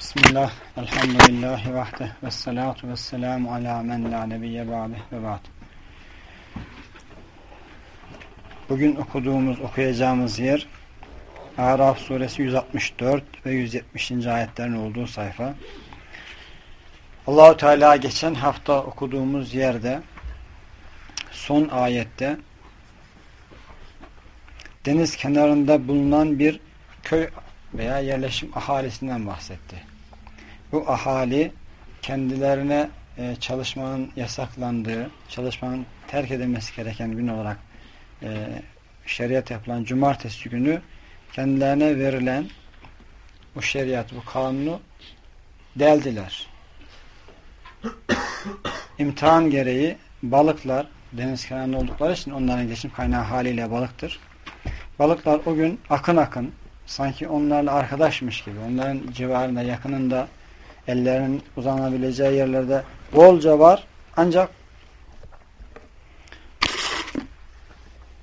Bismillah, elhamdülillahi vahde ve salatu ve selamu ala men la nebiyye ba'de ve ba'd. Bugün okuduğumuz, okuyacağımız yer Araf suresi 164 ve 170. ayetlerin olduğu sayfa. Allahu Teala geçen hafta okuduğumuz yerde son ayette deniz kenarında bulunan bir köy veya yerleşim ahalisinden bahsetti. Bu ahali kendilerine e, çalışmanın yasaklandığı, çalışmanın terk edilmesi gereken gün olarak e, şeriat yapılan cumartesi günü kendilerine verilen bu şeriat, bu kanunu deldiler. İmtihan gereği balıklar deniz kenarında oldukları için onların geçim kaynağı haliyle balıktır. Balıklar o gün akın akın sanki onlarla arkadaşmış gibi onların civarında yakınında ellerinin uzanabileceği yerlerde bolca var ancak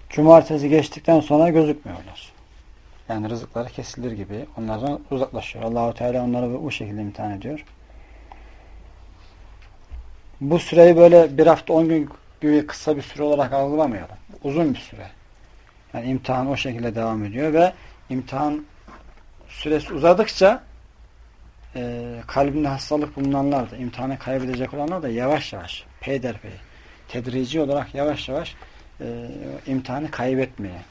cumartesi geçtikten sonra gözükmüyorlar. Yani rızıkları kesilir gibi onlardan uzaklaşıyor. Allahu Teala onları bu şekilde imtihan ediyor. Bu süreyi böyle bir hafta on gün gibi kısa bir süre olarak algılamayalım. Uzun bir süre. Yani imtihan o şekilde devam ediyor ve imtihan süresi uzadıkça e, kalbinde hastalık bulunanlar da imtihanı kaybedecek olanlar da yavaş yavaş peyderpey tedrici olarak yavaş yavaş e, imtihanı kaybetmeye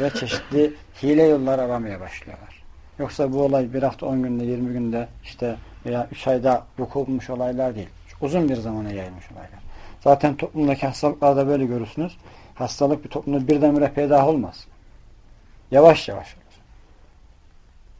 ve çeşitli hile yollar aramaya başlıyorlar. Yoksa bu olay bir hafta on günde yirmi günde işte veya üç ayda vuku bulmuş olaylar değil. Uzun bir zamana yayılmış olaylar. Zaten toplumdaki hastalıklarda böyle görürsünüz. Hastalık bir toplumda birdenbire peydah olmaz. Yavaş yavaş.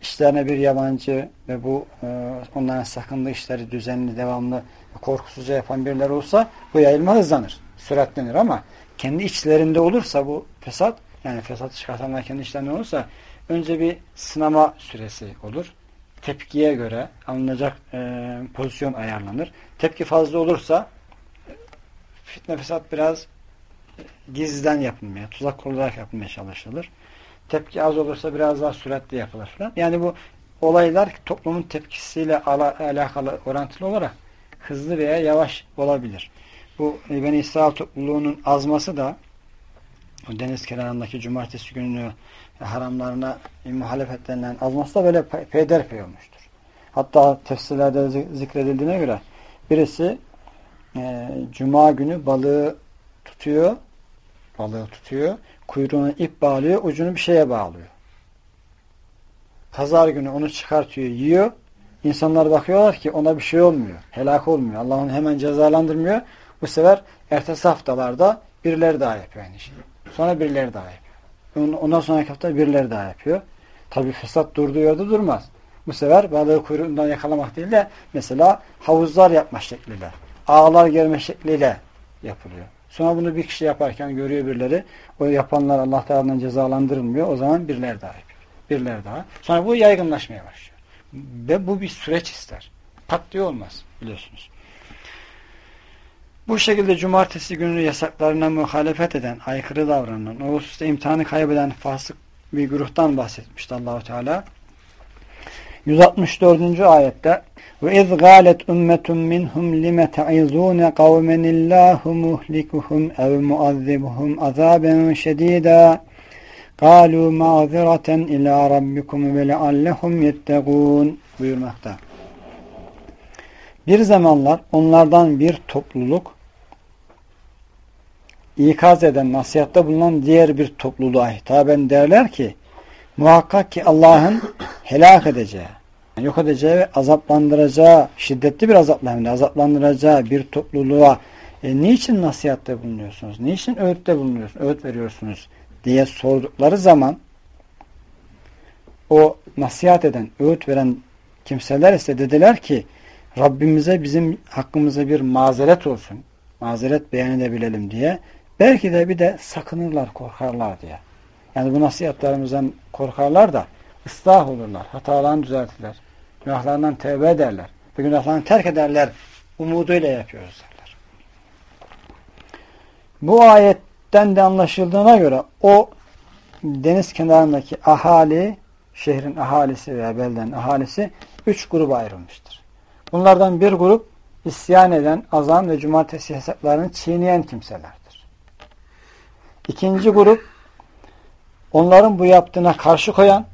İşlerine bir yabancı ve bu e, onların sakındığı işleri düzenli, devamlı, korkusuzca yapan birileri olsa bu yayılma hızlanır, süratlenir ama kendi içlerinde olursa bu fesat, yani fesat çıkartanlar kendi içlerinde olursa önce bir sınama süresi olur. Tepkiye göre alınacak e, pozisyon ayarlanır. Tepki fazla olursa fitne fesat biraz gizliden yapılmaya, tuzak kurularak yapılmaya çalışılır. Tepki az olursa biraz daha süratli yapılır falan. Yani bu olaylar toplumun tepkisiyle ala, alakalı orantılı olarak hızlı veya yavaş olabilir. Bu e, Beni İsrail topluluğunun azması da o deniz kenarındaki cumartesi gününü haramlarına muhalefetlerinden azması da böyle peyderpey olmuştur. Hatta tefsirlerde zikredildiğine göre birisi e, cuma günü balığı tutuyor balığı tutuyor. Kuyruğuna ip bağlıyor. Ucunu bir şeye bağlıyor. Pazar günü onu çıkartıyor. Yiyor. İnsanlar bakıyorlar ki ona bir şey olmuyor. Helak olmuyor. Allah onu hemen cezalandırmıyor. Bu sefer ertesi haftalarda birileri daha yapıyor aynı şeyi. Sonra birileri daha yapıyor. Ondan sonraki hafta birileri daha yapıyor. Tabi fesat durduğu yerde durmaz. Bu sefer balığı kuyruğundan yakalamak değil de mesela havuzlar yapma şekliyle, ağlar germe şekliyle yapılıyor. Sonra bunu bir kişi yaparken görüyor birileri. O yapanlar Allah tarafından cezalandırılmıyor. O zaman birileri daha yapıyor. Birileri daha. Sonra bu yaygınlaşmaya başlıyor. Ve bu bir süreç ister. Pat olmaz biliyorsunuz. Bu şekilde cumartesi günü yasaklarına muhalefet eden, aykırı davranan, o hususta imtihanı kaybeden fasık bir gruptan bahsetmişti Allahu Teala. 164. ayette ve iz galet ümmetun minhum lime te'izune kavmen illahu muhlikuhum ev muazzibuhum azaben şedida. Kalu ma'zireten ila rabbikum ve leallehum yettegûn buyurmakta. Bir zamanlar onlardan bir topluluk ikaz eden, nasihatta bulunan diğer bir topluluğa hitaben derler ki muhakkak ki Allah'ın helak edeceği, yok edeceği ve azaplandıracağı, şiddetli bir azapla hem de azaplandıracağı bir topluluğa e, niçin nasihatte bulunuyorsunuz? Niçin öğütte bulunuyorsunuz? Öğüt veriyorsunuz diye sordukları zaman o nasihat eden, öğüt veren kimseler ise dediler ki Rabbimize bizim hakkımıza bir mazeret olsun. Mazeret beyan edebilelim diye. Belki de bir de sakınırlar, korkarlar diye. Yani bu nasihatlarımızdan korkarlar da ıslah olurlar, hatalarını düzeltirler, günahlarından tevbe ederler ve günahlarını terk ederler umuduyla yapıyoruz derler. Bu ayetten de anlaşıldığına göre o deniz kenarındaki ahali şehrin ahalisi veya belden ahalisi üç gruba ayrılmıştır. Bunlardan bir grup isyan eden, azan ve cumartesi yasaklarını çiğneyen kimselerdir. İkinci grup onların bu yaptığına karşı koyan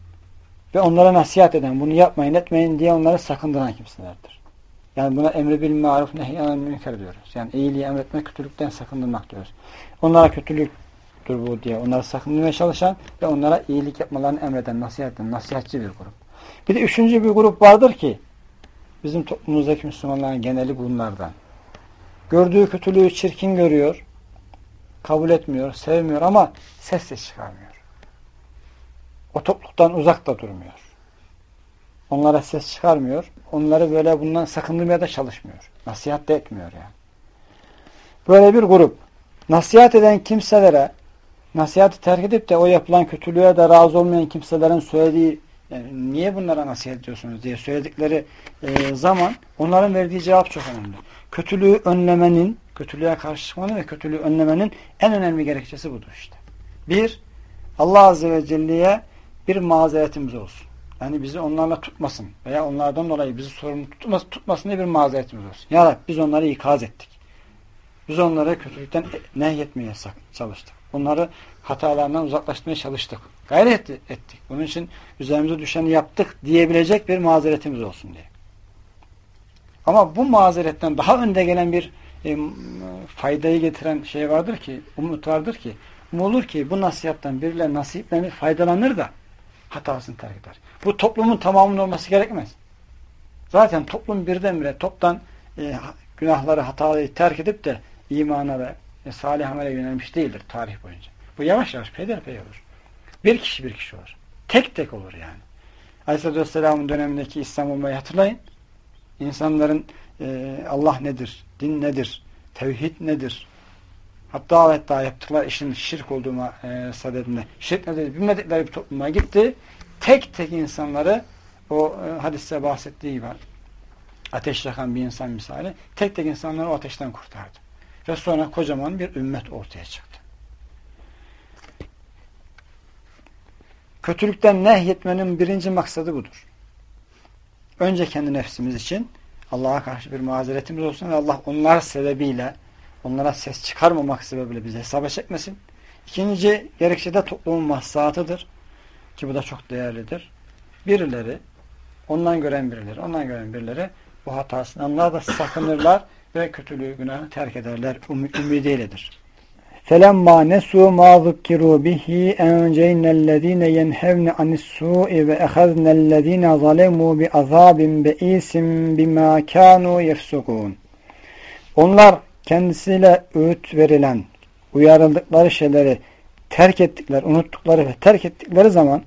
ve onlara nasihat eden, bunu yapmayın etmeyin diye onları sakındıran kimselerdir. Yani buna emri bil maruf nehyen münker diyoruz. Yani iyiliği emretmek, kötülükten sakındırmak diyoruz. Onlara kötülüktür bu diye onları sakındırmaya çalışan ve onlara iyilik yapmalarını emreden, nasihat eden, nasihatçi bir grup. Bir de üçüncü bir grup vardır ki bizim toplumumuzdaki Müslümanların geneli bunlardan. Gördüğü kötülüğü çirkin görüyor, kabul etmiyor, sevmiyor ama ses de çıkarmıyor. O topluluktan uzak da durmuyor. Onlara ses çıkarmıyor. Onları böyle bundan sakındırmaya da çalışmıyor. Nasihat de etmiyor yani. Böyle bir grup. Nasihat eden kimselere nasihatı terk edip de o yapılan kötülüğe de razı olmayan kimselerin söylediği yani niye bunlara nasihat ediyorsunuz diye söyledikleri e, zaman onların verdiği cevap çok önemli. Kötülüğü önlemenin, kötülüğe karşı çıkmanın ve kötülüğü önlemenin en önemli gerekçesi budur işte. Bir, Allah Azze ve Celle'ye bir mazeretimiz olsun. Yani bizi onlarla tutmasın veya onlardan dolayı bizi sorumlu tutmasın, tutmasın diye bir mazeretimiz olsun. Ya Rabbi biz onları ikaz ettik. Biz onları kötülükten nehyetmeye çalıştık. Onları hatalarından uzaklaştırmaya çalıştık. Gayret ettik. Bunun için üzerimize düşeni yaptık diyebilecek bir mazeretimiz olsun diye. Ama bu mazeretten daha önde gelen bir e, faydayı getiren şey vardır ki, umut vardır ki, umulur ki bu nasihattan birileri nasiplenir, faydalanır da hatasını terk eder. Bu toplumun tamamının olması gerekmez. Zaten toplum birdenbire toptan e, günahları, hataları terk edip de imana ve e, salih amele yönelmiş değildir tarih boyunca. Bu yavaş yavaş peyderpey olur. Bir kişi bir kişi olur. Tek tek olur yani. Aleyhisselatü Vesselam'ın dönemindeki İslam olmayı hatırlayın. İnsanların e, Allah nedir, din nedir, tevhid nedir, hatta hatta yaptıkları işin şirk olduğuma e, sadedinde şirk nedir bilmedikleri bir topluma gitti. Tek tek insanları o e, hadiste bahsettiği gibi ateş yakan bir insan misali tek tek insanları o ateşten kurtardı. Ve sonra kocaman bir ümmet ortaya çıktı. Kötülükten nehyetmenin birinci maksadı budur. Önce kendi nefsimiz için Allah'a karşı bir mazeretimiz olsun ve Allah onlar sebebiyle onlara ses çıkarmamak sebebiyle bizi hesaba çekmesin. İkinci gerekçe de toplumun mahsatıdır. Ki bu da çok değerlidir. Birileri, ondan gören birileri, ondan gören birileri bu hatasını onlar da sakınırlar ve kötülüğü günahı terk ederler. Um ümidiyledir. فَلَمَّا نَسُوا مَا ذُكِّرُوا بِهِ اَنْجَيْنَا الَّذ۪ينَ يَنْهَوْنَ عَنِ السُّوءِ وَاَخَذْنَا الَّذ۪ينَ ظَلَمُوا بِعَذَابٍ بَئِيسٍ بِمَا كَانُوا يَفْسُقُونَ Onlar kendisiyle öğüt verilen, uyarıldıkları şeyleri terk ettikleri, unuttukları ve terk ettikleri zaman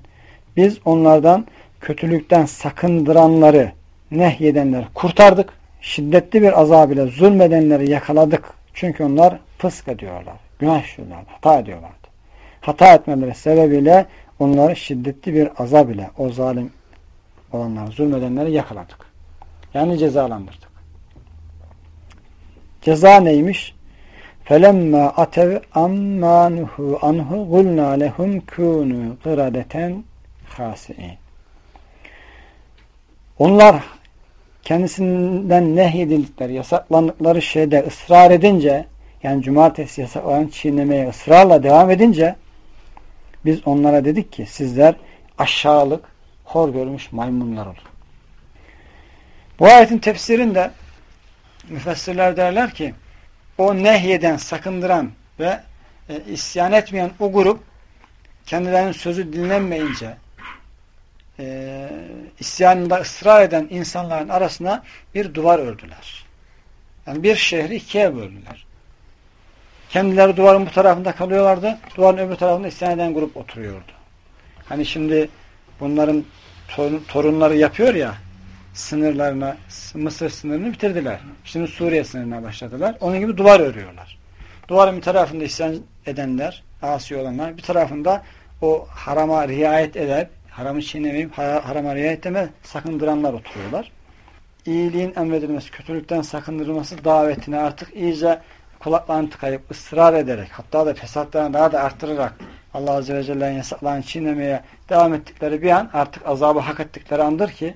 biz onlardan kötülükten sakındıranları, nehyedenleri kurtardık. Şiddetli bir azab ile zulmedenleri yakaladık. Çünkü onlar fısk ediyorlar, günah işliyorlar, hata ediyorlardı. Hata etmeleri sebebiyle onları şiddetli bir azab ile o zalim olanları, zulmedenleri yakaladık. Yani cezalandırdık. Ceza neymiş? فَلَمَّا أَتَوْ أَمَّا نُهُ أَنْهُ قُلْنَا لَهُمْ كُونُوا قِرَدَةً خَاسِئِينَ Onlar kendisinden nehyedildikleri, yasaklandıkları şeyde ısrar edince, yani cumartesi yasaklarını çiğnemeye ısrarla devam edince, biz onlara dedik ki sizler aşağılık, hor görmüş maymunlar olun. Bu ayetin tefsirinde müfessirler derler ki o nehyeden, sakındıran ve e, isyan etmeyen o grup kendilerinin sözü dinlenmeyince e, isyanında ısrar eden insanların arasına bir duvar ördüler. Yani bir şehri ikiye böldüler. Kendileri duvarın bu tarafında kalıyorlardı. Duvarın öbür tarafında isyan eden grup oturuyordu. Hani şimdi bunların torunları yapıyor ya sınırlarına, Mısır sınırını bitirdiler. Şimdi Suriye sınırına başladılar. Onun gibi duvar örüyorlar. Duvarın bir tarafında isyan edenler, asi olanlar, bir tarafında o harama riayet eder, haramı çiğnemeyip harama riayet etme sakındıranlar oturuyorlar. İyiliğin emredilmesi, kötülükten sakındırılması davetine artık iyice kulaklarını tıkayıp ısrar ederek, hatta da fesatlarını daha da arttırarak Allah Azze ve Celle'nin yasaklarını çiğnemeye devam ettikleri bir an artık azabı hak ettikleri andır ki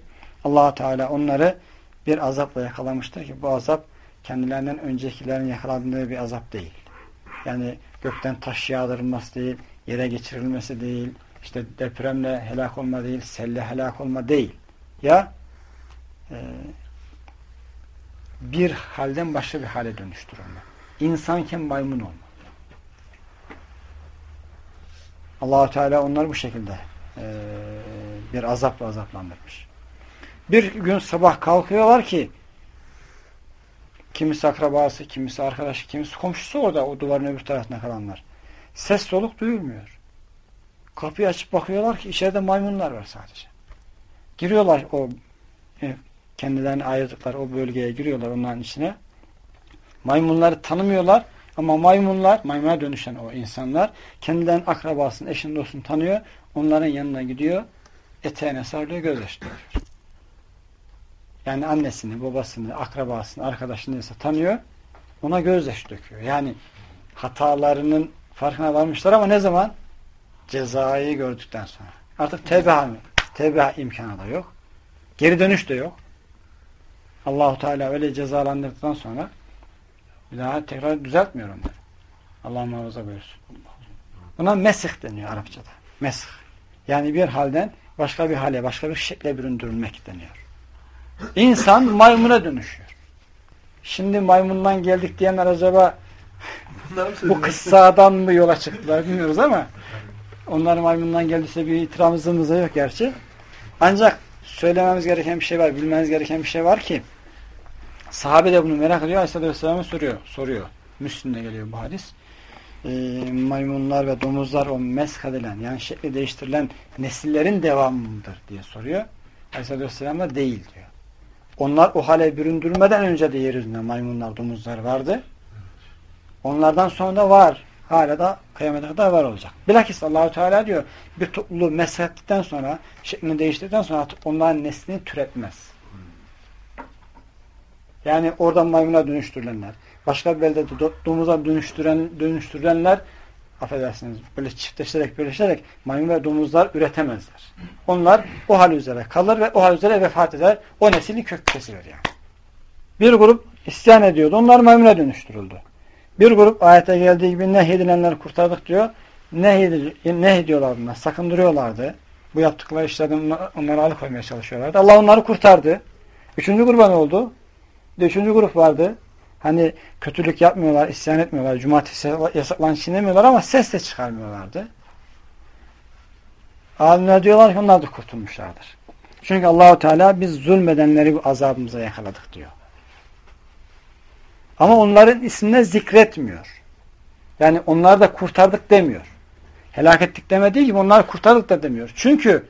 allah Teala onları bir azapla yakalamıştır ki bu azap kendilerinden öncekilerin yakalandığı bir azap değil. Yani gökten taş yağdırılması değil, yere geçirilmesi değil, işte depremle helak olma değil, selle helak olma değil. Ya e, bir halden başka bir hale dönüştürülme. İnsanken maymun olma. allah Teala onları bu şekilde e, bir azapla azaplandırmış. Bir gün sabah kalkıyorlar ki kimisi akrabası, kimisi arkadaşı, kimisi komşusu orada o duvarın öbür tarafına kalanlar. Ses soluk duyulmuyor. Kapıyı açıp bakıyorlar ki içeride maymunlar var sadece. Giriyorlar o e, kendilerini ayırdıklar o bölgeye giriyorlar onların içine. Maymunları tanımıyorlar ama maymunlar, maymuna dönüşen o insanlar kendilerinin akrabasını, eşini, dostunu tanıyor. Onların yanına gidiyor. Eteğine sarılıyor, gözleştiriyor. Yani annesini, babasını, akrabasını, arkadaşını neyse tanıyor. Ona gözyaşı döküyor. Yani hatalarının farkına varmışlar ama ne zaman? Cezayı gördükten sonra. Artık tevbe, tevbe imkanı da yok. Geri dönüş de yok. Allahu Teala öyle cezalandırdıktan sonra bir daha tekrar düzeltmiyor onları. Allah muhafaza buyursun. Buna mesih deniyor Arapçada. Mesih. Yani bir halden başka bir hale, başka bir şekle büründürülmek deniyor. İnsan maymuna dönüşüyor. Şimdi maymundan geldik diyenler acaba bu kıssadan mı yola çıktılar bilmiyoruz ama onlar maymundan geldiyse bir itirazımız da yok gerçi. Ancak söylememiz gereken bir şey var, bilmeniz gereken bir şey var ki sahabe de bunu merak ediyor. Aleyhisselatü Vesselam'a soruyor. soruyor. Müslüm'de geliyor bu hadis. E, maymunlar ve domuzlar o mesk edilen yani şekli değiştirilen nesillerin devamıdır diye soruyor. Aleyhisselatü Vesselam da değil diyor. Onlar o hale büründürmeden önce de yeryüzünde maymunlar, domuzlar vardı. Onlardan sonra da var. Hala da kıyamete kadar var olacak. Bilakis Allahu Teala diyor bir topluluğu meshettikten sonra şeklini değiştirdikten sonra artık onların neslini türetmez. Yani oradan maymuna dönüştürülenler. Başka bir beldede domuza dönüştüren, dönüştürülenler affedersiniz böyle çiftleşerek birleşerek maymun ve domuzlar üretemezler. Onlar o hal üzere kalır ve o hal üzere vefat eder. O neslin kök kesilir yani. Bir grup isyan ediyordu. Onlar maymuna dönüştürüldü. Bir grup ayete geldiği gibi nehyedilenleri kurtardık diyor. Nehyediyorlar bunlar. Sakındırıyorlardı. Bu yaptıkları işlerden onları alıkoymaya çalışıyorlardı. Allah onları kurtardı. Üçüncü gruba ne oldu? Üçüncü grup vardı. Hani kötülük yapmıyorlar, isyan etmiyorlar, cumartesi yasaklan çiğnemiyorlar ama ses de çıkarmıyorlardı. Alimler diyorlar ki onlar da kurtulmuşlardır. Çünkü Allahu Teala biz zulmedenleri bu azabımıza yakaladık diyor. Ama onların ismini zikretmiyor. Yani onları da kurtardık demiyor. Helak ettik demediği gibi onları kurtardık da demiyor. Çünkü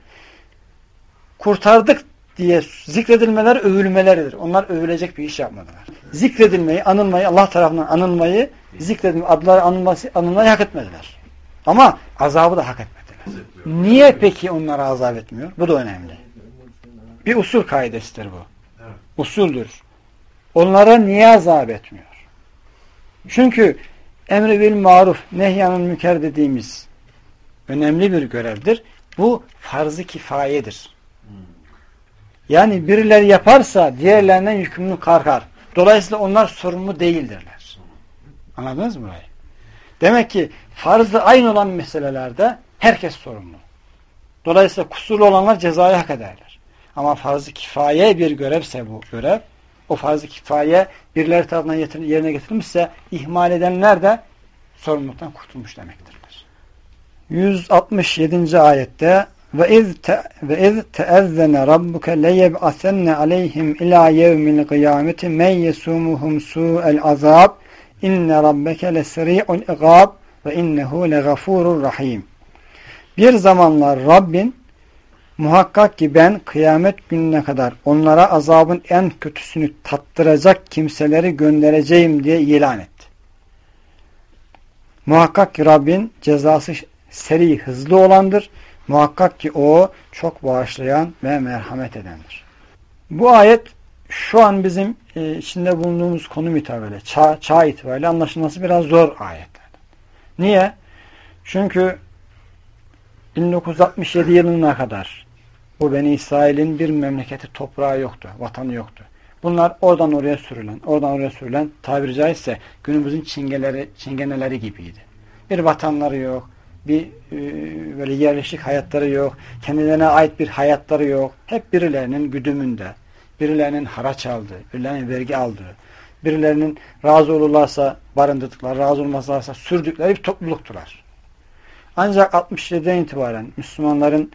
kurtardık diye zikredilmeler övülmeleridir. Onlar övülecek bir iş yapmadılar. Zikredilmeyi, anılmayı, Allah tarafından anılmayı, zikredilmeyi, adları anılması, anılmayı hak etmediler. Ama azabı da hak etmediler. Niye peki onlara azap etmiyor? Bu da önemli. Bir usul kaidesidir bu. Usuldür. Onlara niye azap etmiyor? Çünkü emri bil maruf, nehyanın müker dediğimiz önemli bir görevdir. Bu farz-ı kifayedir. Yani birileri yaparsa diğerlerinden yükümlü kalkar. Dolayısıyla onlar sorumlu değildirler. Anladınız mı burayı? Demek ki farzı aynı olan meselelerde herkes sorumlu. Dolayısıyla kusurlu olanlar cezayı hak ederler. Ama farz-ı kifaye bir görevse bu görev, o farz-ı kifaye birileri tarafından yerine getirilmişse ihmal edenler de sorumluluktan kurtulmuş demektirler. 167. ayette ve iz te, ve iz teezzene rabbuke leyeb'asenne aleyhim ila yevmil kıyameti men yesumuhum su'el azab inne rabbeke lesri'ul igab ve innehu legafurur rahim. Bir zamanlar Rabbin muhakkak ki ben kıyamet gününe kadar onlara azabın en kötüsünü tattıracak kimseleri göndereceğim diye ilan etti. Muhakkak ki Rabbin cezası seri hızlı olandır Muhakkak ki o çok bağışlayan ve merhamet edendir. Bu ayet şu an bizim e, içinde bulunduğumuz konum itibariyle, çağ, çağ itibariyle anlaşılması biraz zor ayetler. Niye? Çünkü 1967 yılına kadar bu Beni İsrail'in bir memleketi toprağı yoktu, vatanı yoktu. Bunlar oradan oraya sürülen, oradan oraya sürülen tabiri caizse günümüzün çingeleri, çingeneleri gibiydi. Bir vatanları yok, bir e, böyle yerleşik hayatları yok, kendilerine ait bir hayatları yok. Hep birilerinin güdümünde, birilerinin haraç aldığı, birilerinin vergi aldığı, birilerinin razı olurlarsa barındırdıkları, razı olmazlarsa sürdükleri bir topluluktular. Ancak 67'den itibaren Müslümanların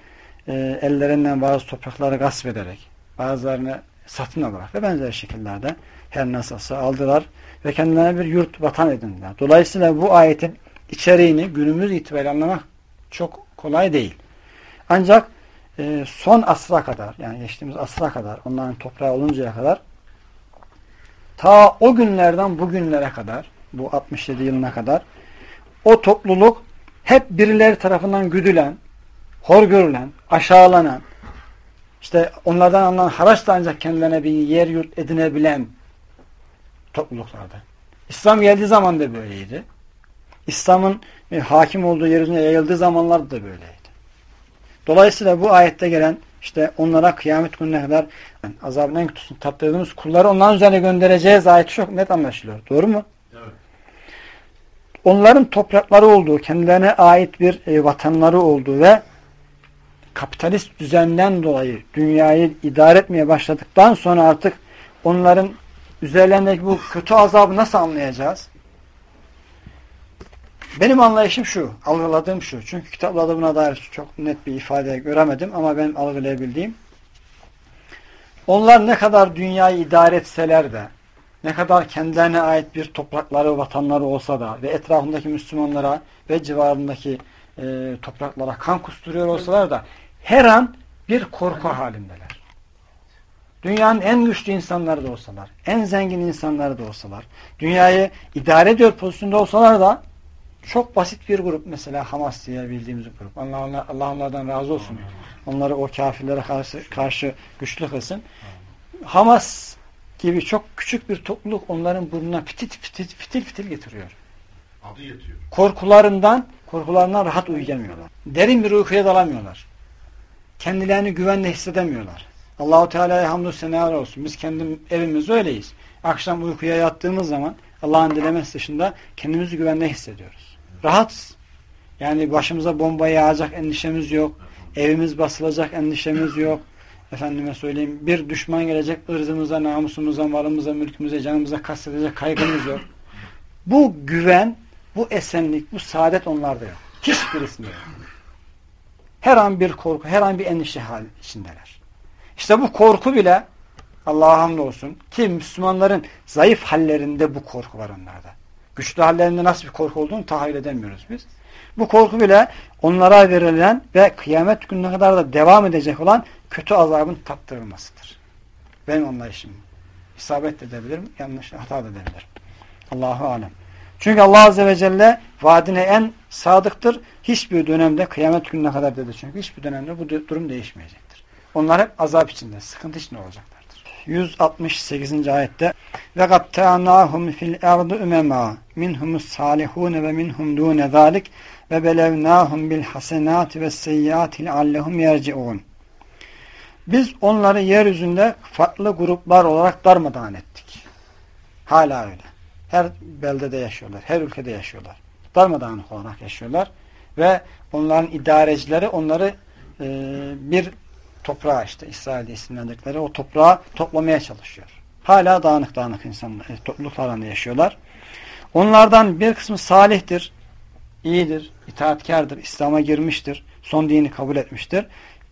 e, ellerinden bazı toprakları gasp ederek, bazılarını satın alarak ve benzer şekillerde her nasılsa aldılar ve kendilerine bir yurt vatan edindiler. Dolayısıyla bu ayetin içeriğini günümüz itibariyle anlamak çok kolay değil. Ancak e, son asra kadar yani geçtiğimiz asra kadar onların toprağı oluncaya kadar ta o günlerden bugünlere kadar bu 67 yılına kadar o topluluk hep birileri tarafından güdülen, hor görülen, aşağılanan, işte onlardan alınan haraç da ancak kendilerine bir yer yurt edinebilen topluluklarda. İslam geldiği zaman da böyleydi. İslam'ın e, hakim olduğu yeryüzüne yayıldığı zamanlarda da böyleydi. Dolayısıyla bu ayette gelen işte onlara kıyamet gününe kadar yani azabın en kötüsünü tattırdığımız kulları onların üzerine göndereceğiz ayeti çok net anlaşılıyor. Doğru mu? Evet. Onların toprakları olduğu, kendilerine ait bir e, vatanları olduğu ve kapitalist düzenden dolayı dünyayı idare etmeye başladıktan sonra artık onların üzerlerindeki bu kötü azabı nasıl anlayacağız? Benim anlayışım şu, algıladığım şu. Çünkü kitaplarda buna dair çok net bir ifade göremedim ama ben algılayabildiğim. Onlar ne kadar dünyayı idare etseler de, ne kadar kendilerine ait bir toprakları, vatanları olsa da ve etrafındaki Müslümanlara ve civarındaki e, topraklara kan kusturuyor olsalar da her an bir korku halindeler. Dünyanın en güçlü insanları da olsalar, en zengin insanları da olsalar, dünyayı idare ediyor pozisyonda olsalar da çok basit bir grup mesela Hamas diye bildiğimiz grup. Allah, Allah onlardan razı olsun. Onları o kafirlere karşı, karşı güçlü kılsın. Hamas gibi çok küçük bir topluluk onların burnuna fitil fitil fitil fitil getiriyor. Adı yetiyor. Korkularından, korkularından rahat uyuyamıyorlar. Derin bir uykuya dalamıyorlar. Kendilerini güvenle hissedemiyorlar. Allahu Teala'ya hamdü senalar olsun. Biz kendi evimizde öyleyiz. Akşam uykuya yattığımız zaman Allah'ın dilemesi dışında kendimizi güvenle hissediyoruz. Rahatsız. Yani başımıza bomba yağacak endişemiz yok. Evimiz basılacak endişemiz yok. Efendime söyleyeyim bir düşman gelecek ırzımıza, namusumuza, malımıza, mülkümüze, canımıza kastedecek kaygımız yok. Bu güven, bu esenlik, bu saadet onlarda yok. Hiçbirisinde yok. Her an bir korku, her an bir endişe hal içindeler. İşte bu korku bile Allah'a hamdolsun ki Müslümanların zayıf hallerinde bu korku var onlarda. Güçlü hallerinde nasıl bir korku olduğunu tahayyül edemiyoruz biz. Bu korku bile onlara verilen ve kıyamet gününe kadar da devam edecek olan kötü azabın tattırılmasıdır. Benim anlayışım. İsabet edebilirim, yanlış hata edebilirim. Allahu alem. Çünkü Allah Azze ve Celle vaadine en sadıktır. Hiçbir dönemde kıyamet gününe kadar dedi çünkü hiçbir dönemde bu durum değişmeyecektir. Onlar hep azap içinde, sıkıntı içinde olacaklardır. 168. ayette ve gatta'nahum fil ardı umema minhumus salihun ve minhum dune zalik ve belevnahum bil hasenati ve seyyiati leallehum yerciun. Biz onları yeryüzünde farklı gruplar olarak darmadağın ettik. Hala öyle. Her beldede yaşıyorlar. Her ülkede yaşıyorlar. Darmadağınık olarak yaşıyorlar. Ve onların idarecileri onları bir toprağa işte İsrail'de isimlendikleri o toprağa toplamaya çalışıyor. Hala dağınık dağınık insanlar, e, topluluklarında yaşıyorlar. Onlardan bir kısmı salihtir, iyidir, itaatkardır, İslam'a girmiştir, son dini kabul etmiştir.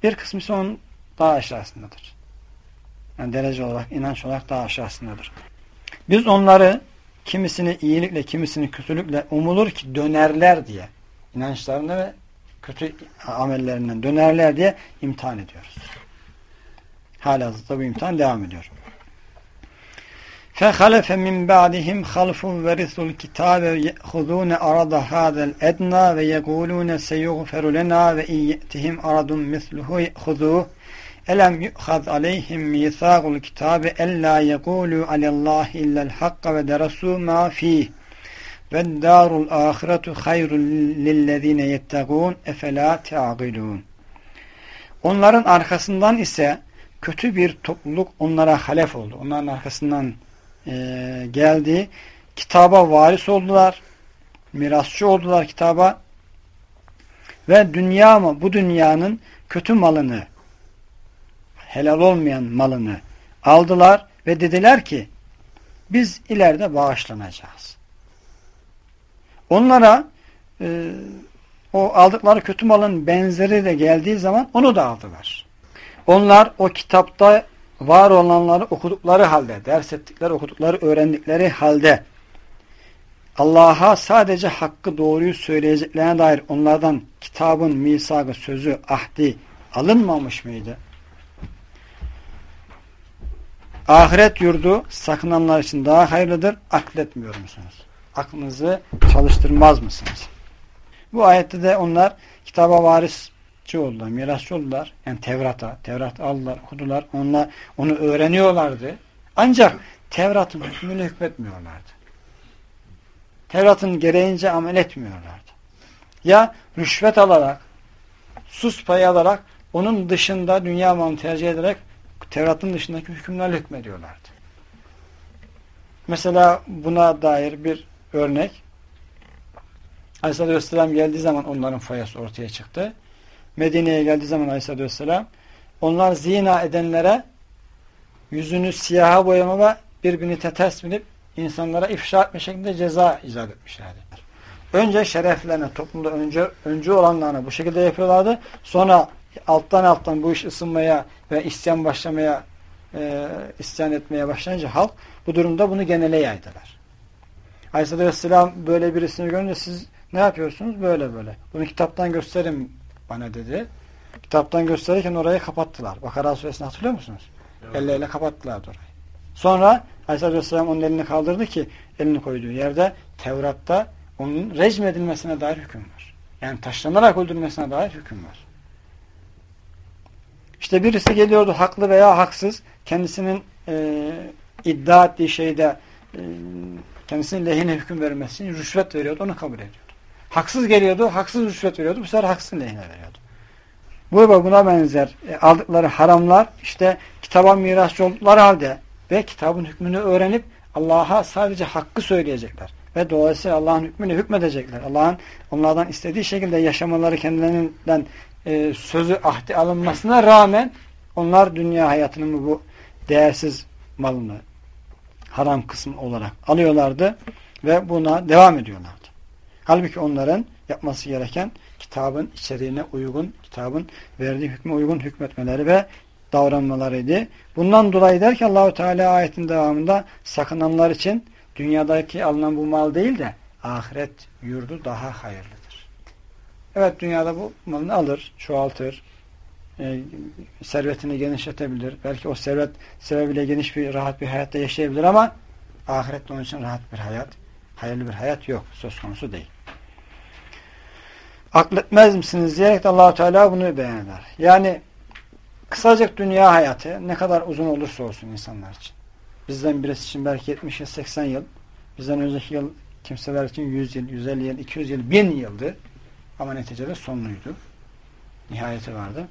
Bir kısmı ise onun daha aşağısındadır. Yani derece olarak, inanç olarak daha aşağısındadır. Biz onları kimisini iyilikle, kimisini kötülükle umulur ki dönerler diye inançlarını ve kötü amellerinden dönerler diye imtihan ediyoruz. Hala da bu imtihan devam ediyor. فَخَلَفَ مِنْ بَعْدِهِمْ خَلْفٌ وَرِثُوا الْكِتَابَ يَأْخُذُونَ أَرَضَ هَذَا الْأَدْنَى وَيَقُولُونَ سَيُغْفَرُ لَنَا وَإِنْ يَأْتِهِمْ أَرَضٌ مِثْلُهُ يَأْخُذُوهُ Elem yu'khaz aleyhim mithaqul kitabe ella yekulu alallahi illel hakka ve derasu ma fih. ve darul ahiretu hayrun lillezine yettegûn efela te'agilûn. Onların arkasından ise kötü bir topluluk onlara halef oldu. Onların arkasından e, geldi. Kitaba varis oldular. Mirasçı oldular kitaba. Ve dünya mı? Bu dünyanın kötü malını, helal olmayan malını aldılar ve dediler ki biz ileride bağışlanacağız. Onlara e, o aldıkları kötü malın benzeri de geldiği zaman onu da aldılar. Onlar o kitapta var olanları okudukları halde, ders ettikleri, okudukları, öğrendikleri halde Allah'a sadece hakkı doğruyu söyleyeceklerine dair onlardan kitabın misakı, sözü, ahdi alınmamış mıydı? Ahiret yurdu sakınanlar için daha hayırlıdır. Akletmiyor musunuz? Aklınızı çalıştırmaz mısınız? Bu ayette de onlar kitaba varisçi oldular, mirasçı oldular. Yani Tevrat'a, Tevrat aldılar, okudular. Onlar onu öğreniyorlardı. Ancak Tevrat'ın hükmünü hükmetmiyorlardı. Tevrat'ın gereğince amel etmiyorlardı. Ya rüşvet alarak, sus payı alarak, onun dışında dünya malını tercih ederek Tevrat'ın dışındaki hükümlerle hükmediyorlardı. Mesela buna dair bir örnek Aleyhisselatü Vesselam geldiği zaman onların fayası ortaya çıktı. Medine'ye geldiği zaman Aleyhisselatü Vesselam onlar zina edenlere yüzünü siyaha boyama birbirini ters binip insanlara ifşa etme şeklinde ceza icat etmişlerdi. Önce şereflerine, toplumda önce, önce olanlarına bu şekilde yapıyorlardı. Sonra alttan alttan bu iş ısınmaya ve isyan başlamaya e, isyan etmeye başlayınca halk bu durumda bunu genele yaydılar. Aleyhisselatü Vesselam böyle birisini görünce siz ne yapıyorsunuz? Böyle böyle. Bunu kitaptan gösterin bana dedi. Kitaptan gösterirken orayı kapattılar. Bakara suresini hatırlıyor musunuz? Evet. Elleriyle kapattılar orayı. Sonra Aleyhisselatü Vesselam onun elini kaldırdı ki elini koyduğu yerde Tevrat'ta onun rejim edilmesine dair hüküm var. Yani taşlanarak öldürülmesine dair hüküm var. İşte birisi geliyordu haklı veya haksız kendisinin e, iddia ettiği şeyde e, kendisinin lehine hüküm vermesi için rüşvet veriyordu. Onu kabul ediyordu. Haksız geliyordu. Haksız rüşvet veriyordu. Bu sefer haksız lehine veriyordu. Bu buna benzer e, aldıkları haramlar işte kitaba mirasçı oldukları halde ve kitabın hükmünü öğrenip Allah'a sadece hakkı söyleyecekler. Ve dolayısıyla Allah'ın hükmünü hükmedecekler. Allah'ın onlardan istediği şekilde yaşamaları kendilerinden e, sözü ahdi alınmasına rağmen onlar dünya hayatının bu değersiz malını haram kısmı olarak alıyorlardı ve buna devam ediyorlardı. Halbuki onların yapması gereken kitabın içeriğine uygun, kitabın verdiği hükme uygun hükmetmeleri ve davranmalarıydı. Bundan dolayı der ki Allahu Teala ayetin devamında sakınanlar için dünyadaki alınan bu mal değil de ahiret yurdu daha hayırlıdır. Evet dünyada bu malını alır, çoğaltır, e, servetini genişletebilir. Belki o servet sebebiyle geniş bir, rahat bir hayatta yaşayabilir ama ahirette onun için rahat bir hayat, hayırlı bir hayat yok. Söz konusu değil. Akletmez misiniz diyerek de allah Teala bunu beyan. Yani kısacık dünya hayatı ne kadar uzun olursa olsun insanlar için. Bizden birisi için belki 70 yıl, 80 yıl. Bizden önceki yıl kimseler için 100 yıl, 150 yıl, 200 yıl, 1000 yıldı. Ama neticede sonluydu. Nihayeti vardı.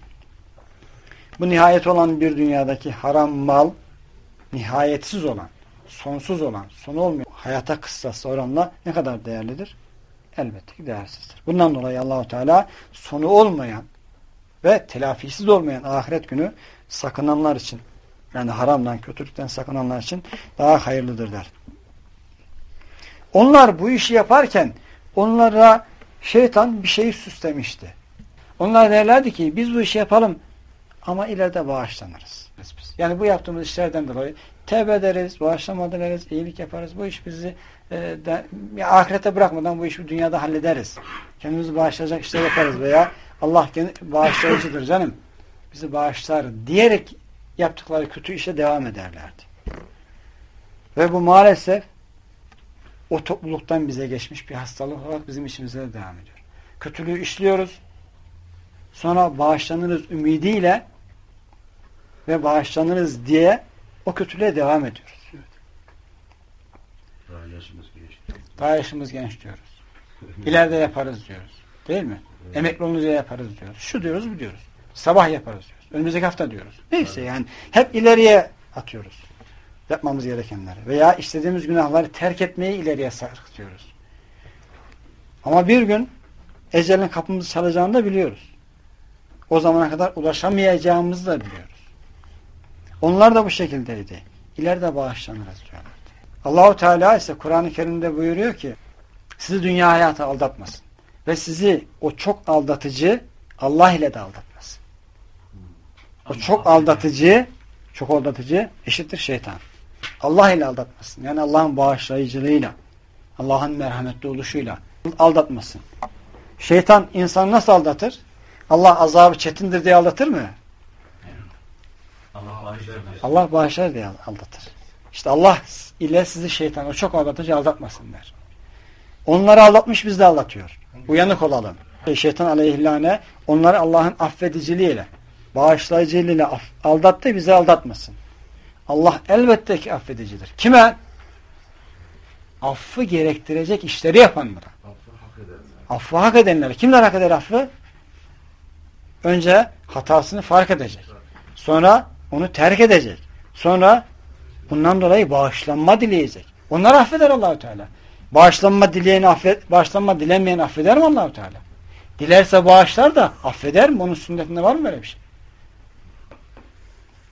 Bu nihayet olan bir dünyadaki haram mal, nihayetsiz olan, sonsuz olan, sonu olmayan hayata kıssası oranla ne kadar değerlidir? Elbette ki değersizdir. Bundan dolayı Allahu Teala sonu olmayan ve telafisiz olmayan ahiret günü sakınanlar için yani haramdan, kötülükten sakınanlar için daha hayırlıdır der. Onlar bu işi yaparken onlara şeytan bir şeyi süslemişti. Onlar derlerdi ki biz bu işi yapalım ama ileride bağışlanırız. Yani bu yaptığımız işlerden dolayı tevbe ederiz, bağışlama dileriz, iyilik yaparız. Bu iş bizi e, de, ya ahirete bırakmadan bu işi dünyada hallederiz. Kendimizi bağışlayacak işler yaparız veya Allah bağışlayıcıdır canım. Bizi bağışlar diyerek yaptıkları kötü işe devam ederlerdi. Ve bu maalesef o topluluktan bize geçmiş bir hastalık olarak bizim içimizde de devam ediyor. Kötülüğü işliyoruz. Sonra bağışlanırız ümidiyle ve bağışlanırız diye o kötülüğe devam ediyoruz. yaşımız genç diyoruz. İleride yaparız diyoruz. Değil mi? Emekli olunca yaparız diyoruz. Şu diyoruz bu diyoruz. Sabah yaparız diyoruz. Önümüzdeki hafta diyoruz. Neyse yani hep ileriye atıyoruz. Yapmamız gerekenleri. Veya istediğimiz günahları terk etmeyi ileriye sarkıtıyoruz. Ama bir gün ecelin kapımızı çalacağını da biliyoruz. O zamana kadar ulaşamayacağımızı da biliyoruz. Onlar da bu şekildeydi. İleride bağışlanırız diyorlar. Allahu Teala ise Kur'an-ı Kerim'de buyuruyor ki sizi dünya hayatı aldatmasın. Ve sizi o çok aldatıcı Allah ile de aldatmasın. O çok aldatıcı çok aldatıcı eşittir şeytan. Allah ile aldatmasın. Yani Allah'ın bağışlayıcılığıyla Allah'ın merhametli oluşuyla aldatmasın. Şeytan insanı nasıl aldatır? Allah azabı çetindir diye aldatır mı? Allah bağışlar. Allah bağışlar diye aldatır. İşte Allah ile sizi şeytan o çok aldatıcı aldatmasın der. Onları aldatmış biz de aldatıyor. Uyanık olalım. Şeytan aleyhillâne onları Allah'ın affediciliğiyle bağışlayıcılığıyla aldattı bizi aldatmasın. Allah elbette ki affedicidir. Kime? Affı gerektirecek işleri yapanlara. Affı hak edenlere. Kimler hak eder affı? Önce hatasını fark edecek. Sonra onu terk edecek. Sonra bundan dolayı bağışlanma dileyecek. Onları affeder Allahu Teala. Bağışlanma dileyeni affet, bağışlanma dilemeyen affeder mi Allahu Teala? Dilerse bağışlar da affeder mi? Onun sünnetinde var mı böyle bir şey?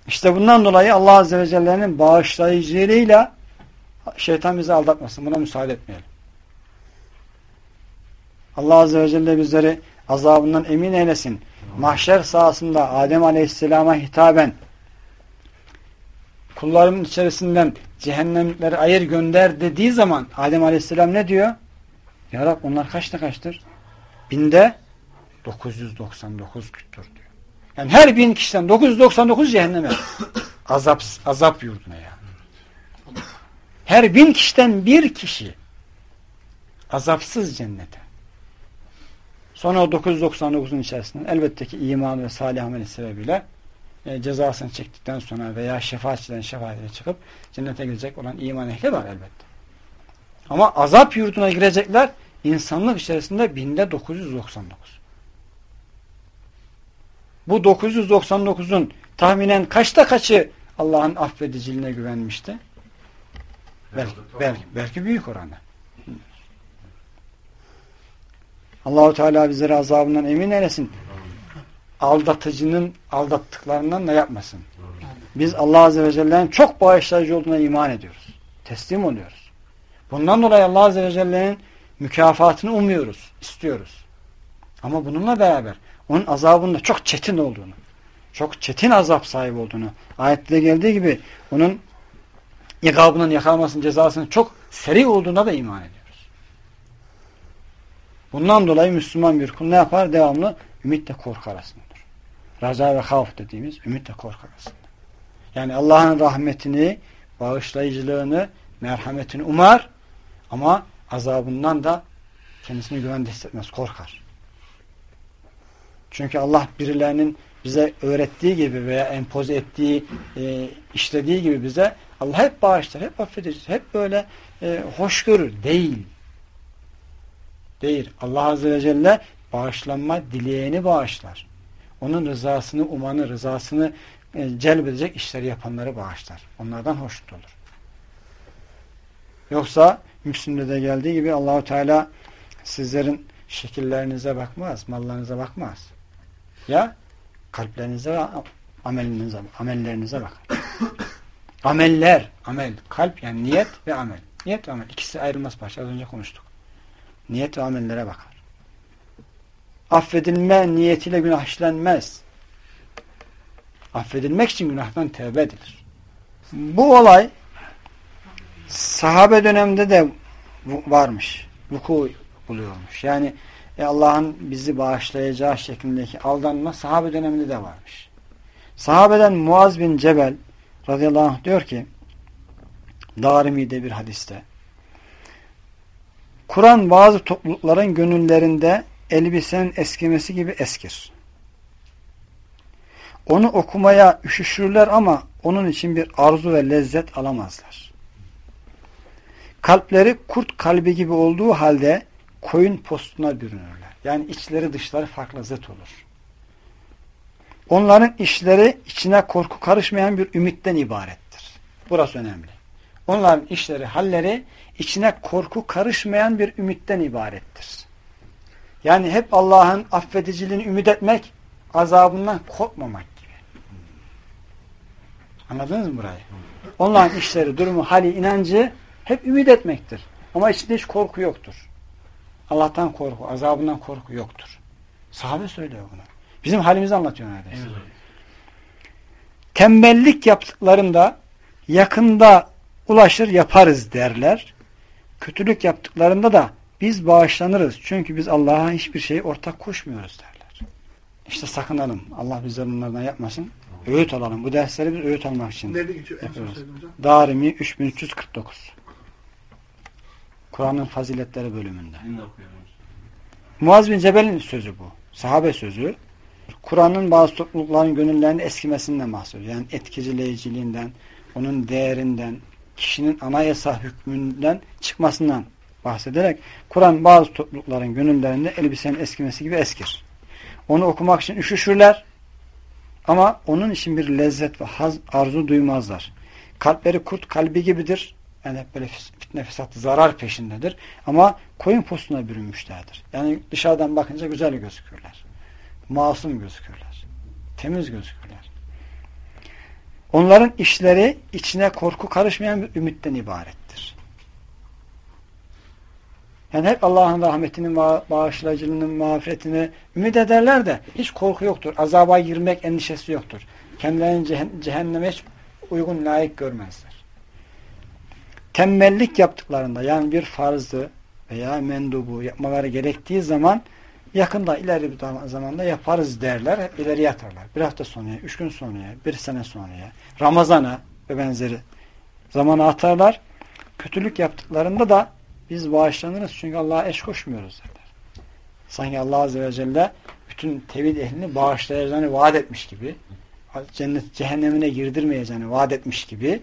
İşte bundan dolayı Allah Azze ve Celle'nin bağışlayıcılığıyla şeytan bizi aldatmasın. Buna müsaade etmeyelim. Allah Azze ve Celle bizleri azabından emin eylesin. Mahşer sahasında Adem Aleyhisselam'a hitaben kullarımın içerisinden cehennemleri ayır gönder dediği zaman Adem Aleyhisselam ne diyor? Ya Rab onlar kaçta kaçtır? Binde 999 küttür diyor. Yani her bin kişiden 999 cehenneme. azap, azap yurduna ya. Her bin kişiden bir kişi azapsız cennete. Sonra o 999'un içerisinde elbette ki iman ve salih ameli sebebiyle e, cezasını çektikten sonra veya şefaatçiden şefaatine çıkıp cennete girecek olan iman ehli var elbette. Ama azap yurduna girecekler insanlık içerisinde binde 999. Bu 999'un tahminen kaçta kaçı Allah'ın affediciliğine güvenmişti? Belki, belki, belki büyük oranda. Allahu Teala bizleri azabından emin eylesin. Aldatıcının aldattıklarından da yapmasın. Biz Allah Azze ve Celle'nin çok bağışlayıcı olduğuna iman ediyoruz. Teslim oluyoruz. Bundan dolayı Allah Azze ve Celle'nin mükafatını umuyoruz, istiyoruz. Ama bununla beraber onun azabının da çok çetin olduğunu, çok çetin azap sahibi olduğunu, ayette geldiği gibi onun ikabının, yakalamasının, cezasının çok seri olduğuna da iman ediyoruz. Bundan dolayı Müslüman bir kul ne yapar? Devamlı ümitle korku arasındadır. Raza ve havf dediğimiz ümitle korku arasında. Yani Allah'ın rahmetini, bağışlayıcılığını, merhametini umar ama azabından da kendisini güvende hissetmez, korkar. Çünkü Allah birilerinin bize öğrettiği gibi veya empoze ettiği, e, işlediği gibi bize Allah hep bağışlar, hep affedicidir, hep böyle e, hoş görür. Değil. Değil. Allah Azze ve Celle bağışlanma dileyeni bağışlar. Onun rızasını umanı, rızasını e, celbedecek işleri yapanları bağışlar. Onlardan hoşnut olur. Yoksa Müslim'de de geldiği gibi Allahu Teala sizlerin şekillerinize bakmaz, mallarınıza bakmaz. Ya kalplerinize ve amelinize, amellerinize bakar. Ameller, amel, kalp yani niyet ve amel. Niyet ve amel. ikisi ayrılmaz parça. Az önce konuştuk. Niyet ve amellere bakar. Affedilme niyetiyle günah işlenmez. Affedilmek için günahtan tevbe edilir. Bu olay sahabe döneminde de varmış. Vuku buluyormuş. Yani e, Allah'ın bizi bağışlayacağı şeklindeki aldanma sahabe döneminde de varmış. Sahabeden Muaz bin Cebel radıyallahu anh diyor ki Darimi'de bir hadiste Kur'an bazı toplulukların gönüllerinde elbisenin eskimesi gibi eskir. Onu okumaya üşüşürler ama onun için bir arzu ve lezzet alamazlar. Kalpleri kurt kalbi gibi olduğu halde koyun postuna bürünürler. Yani içleri dışları farklı zıt olur. Onların işleri içine korku karışmayan bir ümitten ibarettir. Burası önemli. Onların işleri, halleri içine korku karışmayan bir ümitten ibarettir. Yani hep Allah'ın affediciliğini ümit etmek, azabından korkmamak gibi. Anladınız mı burayı? Onların işleri, durumu, hali, inancı hep ümit etmektir. Ama içinde hiç korku yoktur. Allah'tan korku, azabından korku yoktur. Sahabe söylüyor bunu. Bizim halimizi anlatıyor neredeyse. Evet. Tembellik yaptıklarında yakında ulaşır yaparız derler. Kötülük yaptıklarında da biz bağışlanırız. Çünkü biz Allah'a hiçbir şeyi ortak koşmuyoruz derler. İşte sakınalım. Allah bize bunlardan yapmasın. Öğüt alalım. Bu dersleri biz öğüt almak için Nerede geçiyor? yapıyoruz. Darimi 3349. Kur'an'ın faziletleri bölümünde. Muaz bin Cebel'in sözü bu. Sahabe sözü. Kur'an'ın bazı toplulukların gönüllerinin eskimesinden bahsediyor. Yani etkileyiciliğinden, onun değerinden, kişinin anayasa hükmünden çıkmasından bahsederek Kur'an bazı toplulukların gönüllerinde elbisenin eskimesi gibi eskir. Onu okumak için üşüşürler ama onun için bir lezzet ve haz, arzu duymazlar. Kalpleri kurt kalbi gibidir. Yani hep böyle fitne fesat zarar peşindedir. Ama koyun postuna bürünmüşlerdir. Yani dışarıdan bakınca güzel gözükürler. Masum gözükürler. Temiz gözükürler. Onların işleri içine korku karışmayan bir ümitten ibarettir. Yani hep Allah'ın rahmetinin, bağışlayıcılığının, mağfiretini ümit ederler de hiç korku yoktur. Azaba girmek endişesi yoktur. Kendilerini cehenneme hiç uygun layık görmezler. Tembellik yaptıklarında yani bir farzı veya mendubu yapmaları gerektiği zaman yakında ileri bir zamanda yaparız derler. Hep ileri yatarlar. Bir hafta sonraya, üç gün sonraya, bir sene sonraya, Ramazan'a ve benzeri zamana atarlar. Kötülük yaptıklarında da biz bağışlanırız çünkü Allah'a eş koşmuyoruz derler. Sanki Allah Azze ve Celle bütün tevhid ehlini bağışlayacağını vaat etmiş gibi, cennet cehennemine girdirmeyeceğini vaat etmiş gibi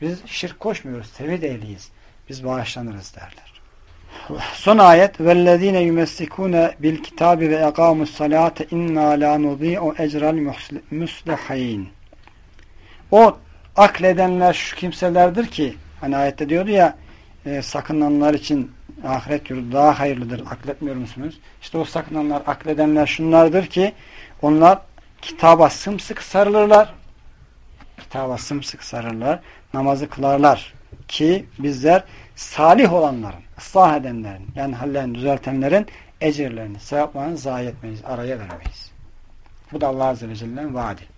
biz şirk koşmuyoruz, tevhid ehliyiz. Biz bağışlanırız derler. Son ayet vellezine yumessikune bil kitabi ve ekamus salate inna la nudi'u ecral muslihin. O akledenler şu kimselerdir ki hani ayette diyordu ya e, sakınanlar için ahiret yurdu daha hayırlıdır. Akletmiyor musunuz? İşte o sakınanlar, akledenler şunlardır ki onlar kitaba sımsıkı sarılırlar. Kitaba sımsıkı sarılırlar. Namazı kılarlar. Ki bizler salih olanların ıslah edenlerin, yani hallerini düzeltenlerin ecirlerini, sevaplarını zayi etmeyiz, araya veremeyiz. Bu da Allah Azze ve Celle'nin vaadi.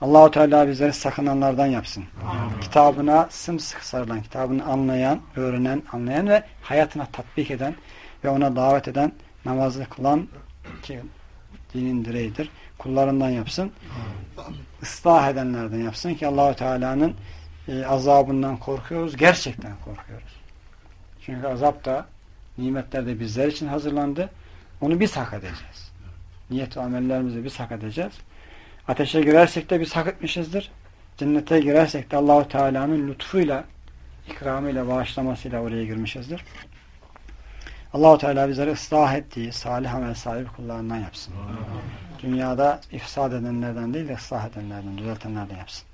Allahu Teala bizleri sakınanlardan yapsın. Amin. Kitabına sımsıkı sarılan, kitabını anlayan, öğrenen, anlayan ve hayatına tatbik eden ve ona davet eden, namazı kılan ki dinin direğidir. Kullarından yapsın. Islah edenlerden yapsın ki Allahu Teala'nın e, azabından korkuyoruz. Gerçekten korkuyoruz. Çünkü azap da nimetler de bizler için hazırlandı. Onu biz hak edeceğiz. Niyet ve amellerimizi biz hak edeceğiz. Ateşe girersek de biz hak etmişizdir. Cennete girersek de Allahu Teala'nın lütfuyla, ikramıyla, bağışlamasıyla oraya girmişizdir. Allahu Teala bizleri ıslah ettiği salih amel sahibi kullarından yapsın. Dünyada ifsad edenlerden değil de ıslah edenlerden, düzeltenlerden yapsın.